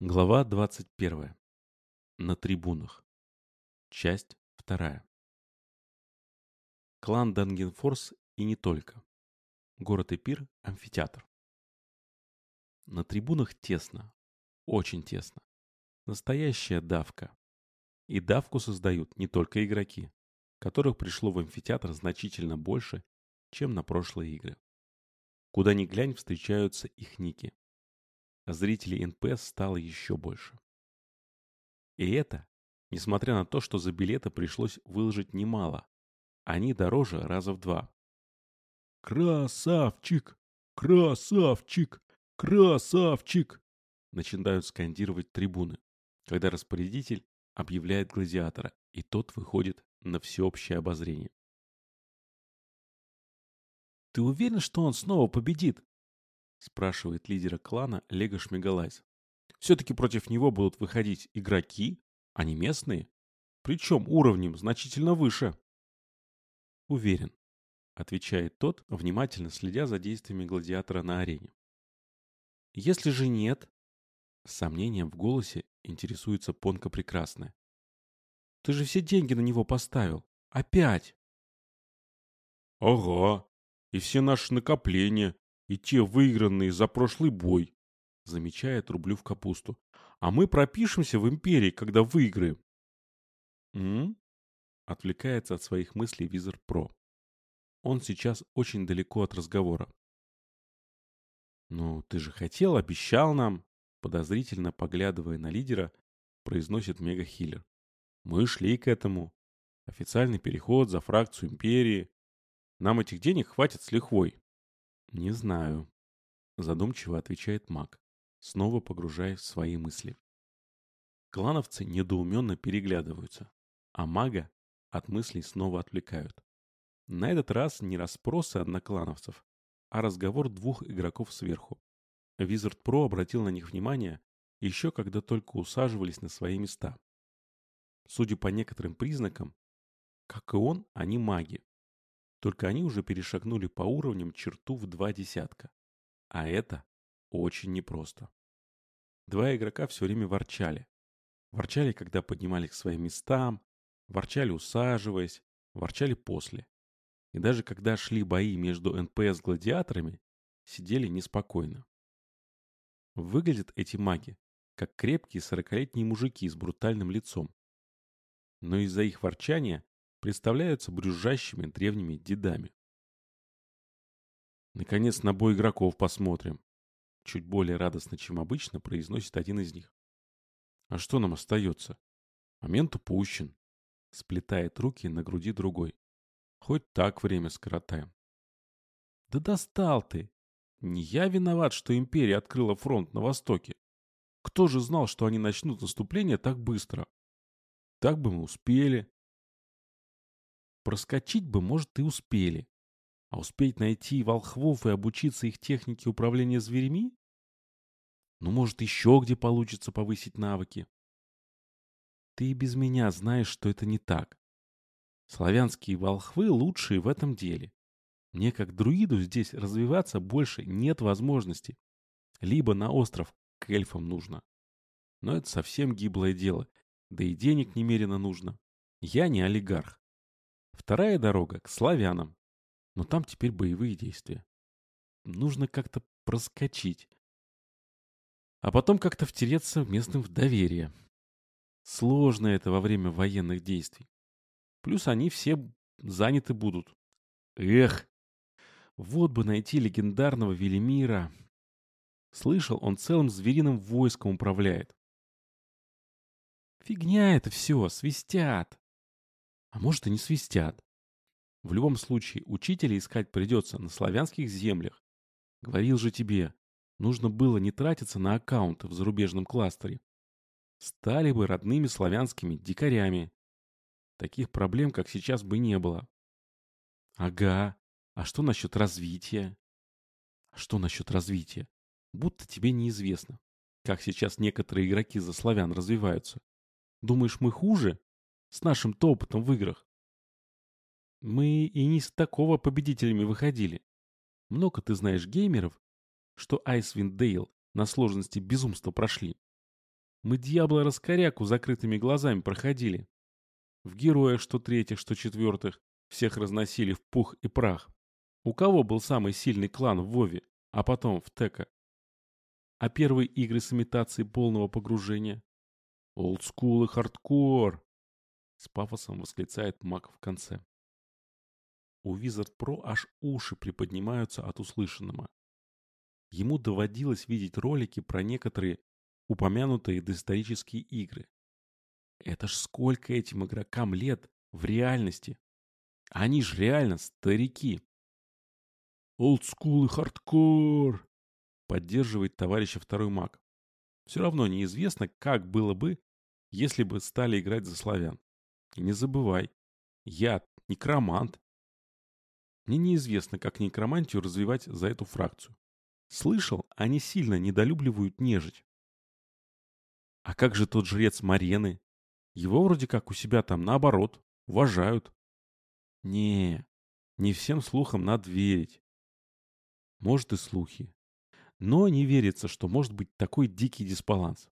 Глава 21. На трибунах. Часть 2. Клан Дангенфорс и не только. Город Эпир – амфитеатр. На трибунах тесно. Очень тесно. Настоящая давка. И давку создают не только игроки, которых пришло в амфитеатр значительно больше, чем на прошлые игры. Куда ни глянь, встречаются их ники зрителей НПС стало еще больше. И это, несмотря на то, что за билеты пришлось выложить немало. Они дороже раза в два. «Красавчик! Красавчик! Красавчик!» начинают скандировать трибуны, когда распорядитель объявляет гладиатора, и тот выходит на всеобщее обозрение. «Ты уверен, что он снова победит?» Спрашивает лидера клана Лего Шмигалайз. Все-таки против него будут выходить игроки, а не местные, причем уровнем значительно выше. Уверен, отвечает тот, внимательно следя за действиями гладиатора на арене. Если же нет, с сомнением в голосе интересуется Понка Прекрасная. Ты же все деньги на него поставил. Опять! Ага, и все наши накопления, и те выигранные за прошлый бой, замечает рублю в капусту. А мы пропишемся в империи, когда выиграем. М? Отвлекается от своих мыслей Визор Про. Он сейчас очень далеко от разговора. «Ну, ты же хотел, обещал нам!» Подозрительно поглядывая на лидера, произносит Мега-Хиллер. «Мы шли к этому. Официальный переход за фракцию Империи. Нам этих денег хватит с лихвой. «Не знаю», — задумчиво отвечает маг, снова погружаясь в свои мысли. Клановцы недоуменно переглядываются, а мага от мыслей снова отвлекают. На этот раз не расспросы одноклановцев, а разговор двух игроков сверху. Wizard Pro обратил на них внимание еще когда только усаживались на свои места. Судя по некоторым признакам, как и он, они маги. Только они уже перешагнули по уровням черту в два десятка. А это очень непросто. Два игрока все время ворчали. Ворчали, когда поднимались к своим местам, ворчали усаживаясь, ворчали после. И даже когда шли бои между НПС гладиаторами, сидели неспокойно. Выглядят эти маги, как крепкие сорокалетние мужики с брутальным лицом. Но из-за их ворчания представляются брюзжащими древними дедами. Наконец на бой игроков посмотрим. Чуть более радостно, чем обычно, произносит один из них. А что нам остается? Момент упущен. Сплетает руки на груди другой. Хоть так время скоротаем. Да достал ты! Не я виноват, что империя открыла фронт на востоке. Кто же знал, что они начнут наступление так быстро? Так бы мы успели. Проскочить бы, может, и успели. А успеть найти волхвов и обучиться их технике управления зверями? Ну, может, еще где получится повысить навыки. Ты и без меня знаешь, что это не так. Славянские волхвы лучшие в этом деле. Мне как друиду здесь развиваться больше нет возможности. Либо на остров к эльфам нужно. Но это совсем гиблое дело. Да и денег немерено нужно. Я не олигарх. Вторая дорога к славянам. Но там теперь боевые действия. Нужно как-то проскочить. А потом как-то втереться местным в доверие. Сложно это во время военных действий. Плюс они все заняты будут. Эх, вот бы найти легендарного Велимира. Слышал, он целым звериным войском управляет. Фигня это все, свистят. А может и не свистят. В любом случае, учителя искать придется на славянских землях. Говорил же тебе, нужно было не тратиться на аккаунты в зарубежном кластере. Стали бы родными славянскими дикарями. Таких проблем, как сейчас, бы не было. Ага, а что насчет развития? А что насчет развития? Будто тебе неизвестно, как сейчас некоторые игроки за славян развиваются. Думаешь, мы хуже? С нашим-то опытом в играх. Мы и не с такого победителями выходили. Много ты знаешь геймеров, что Icewind Dale на сложности безумства прошли. Мы дьябло-раскоряку закрытыми глазами проходили. В героях что третьих, что четвертых всех разносили в пух и прах. У кого был самый сильный клан в Вове, а потом в Тека? А первые игры с имитацией полного погружения? Олдскул и хардкор! С пафосом восклицает Мак в конце. У Wizard Pro аж уши приподнимаются от услышанного. Ему доводилось видеть ролики про некоторые упомянутые доисторические игры. Это ж сколько этим игрокам лет в реальности. Они ж реально старики. Олдскул и хардкор, поддерживает товарища второй маг. Все равно неизвестно, как было бы, если бы стали играть за славян. И не забывай, я некромант. Мне неизвестно, как некромантию развивать за эту фракцию. Слышал, они сильно недолюбливают нежить. А как же тот жрец Марены? Его вроде как у себя там наоборот, уважают. Не, не всем слухам надо верить. Может и слухи. Но не верится, что может быть такой дикий дисбаланс.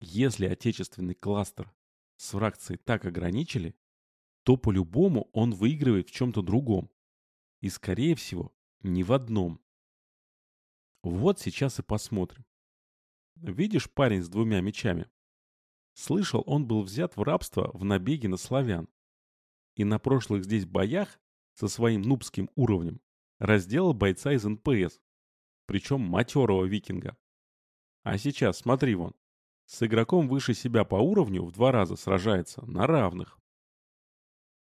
Если отечественный кластер с фракцией так ограничили, то по-любому он выигрывает в чем-то другом. И, скорее всего, не в одном. Вот сейчас и посмотрим. Видишь парень с двумя мечами? Слышал, он был взят в рабство в набеге на славян. И на прошлых здесь боях со своим нубским уровнем разделал бойца из НПС, причем матерого викинга. А сейчас, смотри вон, с игроком выше себя по уровню в два раза сражается на равных.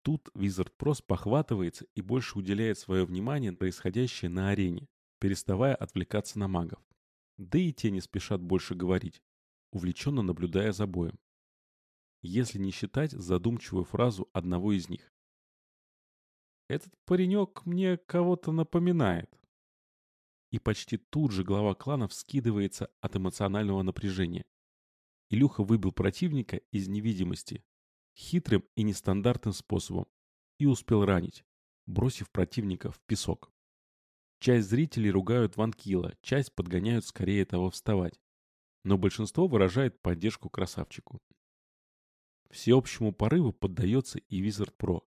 Тут Wizard Pro спохватывается и больше уделяет свое внимание происходящее на арене, переставая отвлекаться на магов. Да и те не спешат больше говорить, увлеченно наблюдая за боем. Если не считать задумчивую фразу одного из них. «Этот паренек мне кого-то напоминает». И почти тут же глава клана вскидывается от эмоционального напряжения. Илюха выбил противника из невидимости хитрым и нестандартным способом и успел ранить, бросив противника в песок. Часть зрителей ругают Ванкила, часть подгоняют скорее того вставать но большинство выражает поддержку красавчику. Всеобщему порыву поддается и Wizard Pro.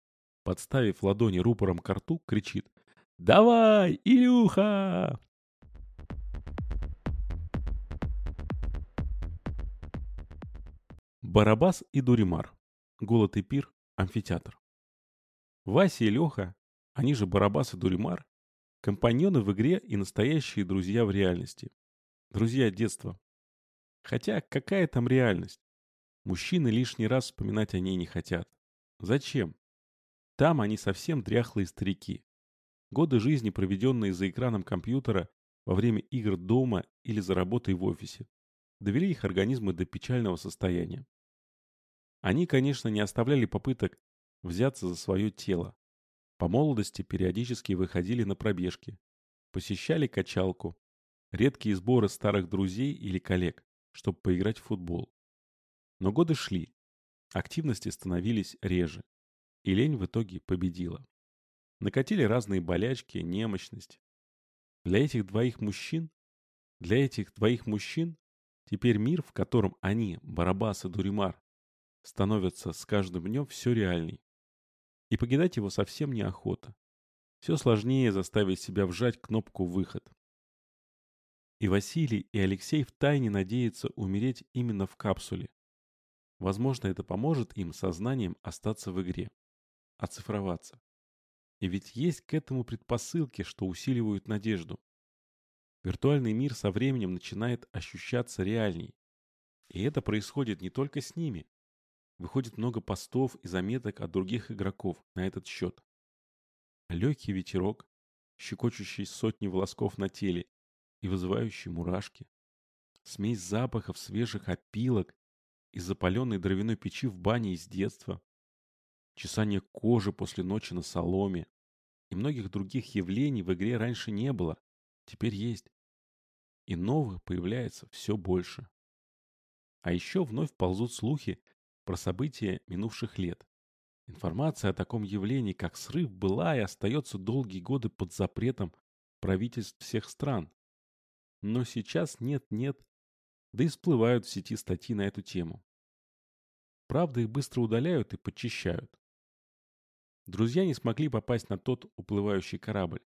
Подставив ладони рупором к рту, кричит «Давай, Илюха!» Барабас и Дуримар. Голод и пир. Амфитеатр. Вася и Леха, они же Барабас и Дуримар, компаньоны в игре и настоящие друзья в реальности. Друзья детства. Хотя какая там реальность? Мужчины лишний раз вспоминать о ней не хотят. Зачем? Там они совсем дряхлые старики. Годы жизни, проведенные за экраном компьютера во время игр дома или за работой в офисе, довели их организмы до печального состояния. Они, конечно, не оставляли попыток взяться за свое тело. По молодости периодически выходили на пробежки, посещали качалку, редкие сборы старых друзей или коллег чтобы поиграть в футбол. Но годы шли, активности становились реже, и лень в итоге победила. Накатили разные болячки, немощность. Для этих двоих мужчин, для этих двоих мужчин теперь мир, в котором они, Барабас и Дуримар, становятся с каждым днем все реальней. И покидать его совсем неохота. Все сложнее заставить себя вжать кнопку «Выход». И Василий, и Алексей втайне надеются умереть именно в капсуле. Возможно, это поможет им сознанием остаться в игре, оцифроваться. И ведь есть к этому предпосылки, что усиливают надежду. Виртуальный мир со временем начинает ощущаться реальней. И это происходит не только с ними. Выходит много постов и заметок от других игроков на этот счет. Легкий ветерок, щекочущий сотни волосков на теле и вызывающие мурашки. Смесь запахов свежих опилок и запаленной дровяной печи в бане из детства. Чесание кожи после ночи на соломе. И многих других явлений в игре раньше не было. Теперь есть. И новых появляется все больше. А еще вновь ползут слухи про события минувших лет. Информация о таком явлении, как срыв, была и остается долгие годы под запретом правительств всех стран. Но сейчас нет-нет, да и всплывают в сети статьи на эту тему. Правда, их быстро удаляют и подчищают. Друзья не смогли попасть на тот уплывающий корабль.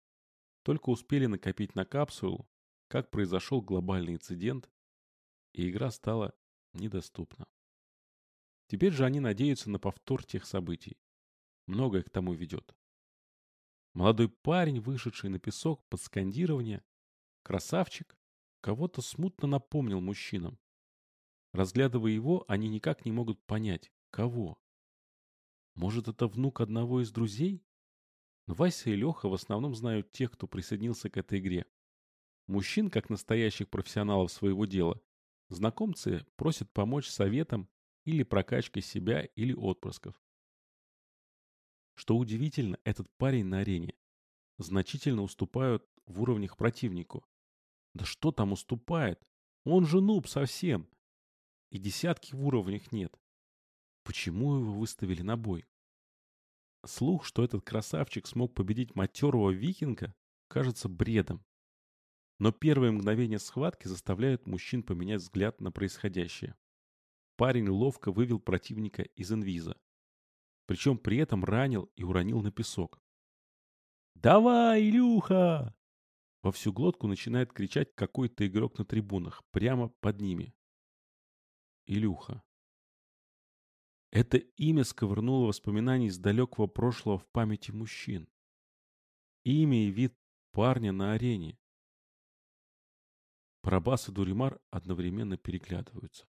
Только успели накопить на капсулу, как произошел глобальный инцидент, и игра стала недоступна. Теперь же они надеются на повтор тех событий. Многое к тому ведет. Молодой парень, вышедший на песок под скандирование «Красавчик!» кого-то смутно напомнил мужчинам. Разглядывая его, они никак не могут понять, кого. Может, это внук одного из друзей? Но Вася и Леха в основном знают тех, кто присоединился к этой игре. Мужчин, как настоящих профессионалов своего дела, знакомцы просят помочь советом или прокачкой себя или отпрысков. Что удивительно, этот парень на арене значительно уступают в уровнях противнику. Да что там уступает? Он же нуб совсем. И десятки в уровнях нет. Почему его выставили на бой? Слух, что этот красавчик смог победить матерого викинга, кажется бредом. Но первые мгновения схватки заставляют мужчин поменять взгляд на происходящее. Парень ловко вывел противника из инвиза. Причем при этом ранил и уронил на песок. «Давай, Илюха!» Во всю глотку начинает кричать какой-то игрок на трибунах, прямо под ними. Илюха. Это имя сковырнуло воспоминаний из далекого прошлого в памяти мужчин. Имя и вид парня на арене. Парабас и Дуримар одновременно переглядываются.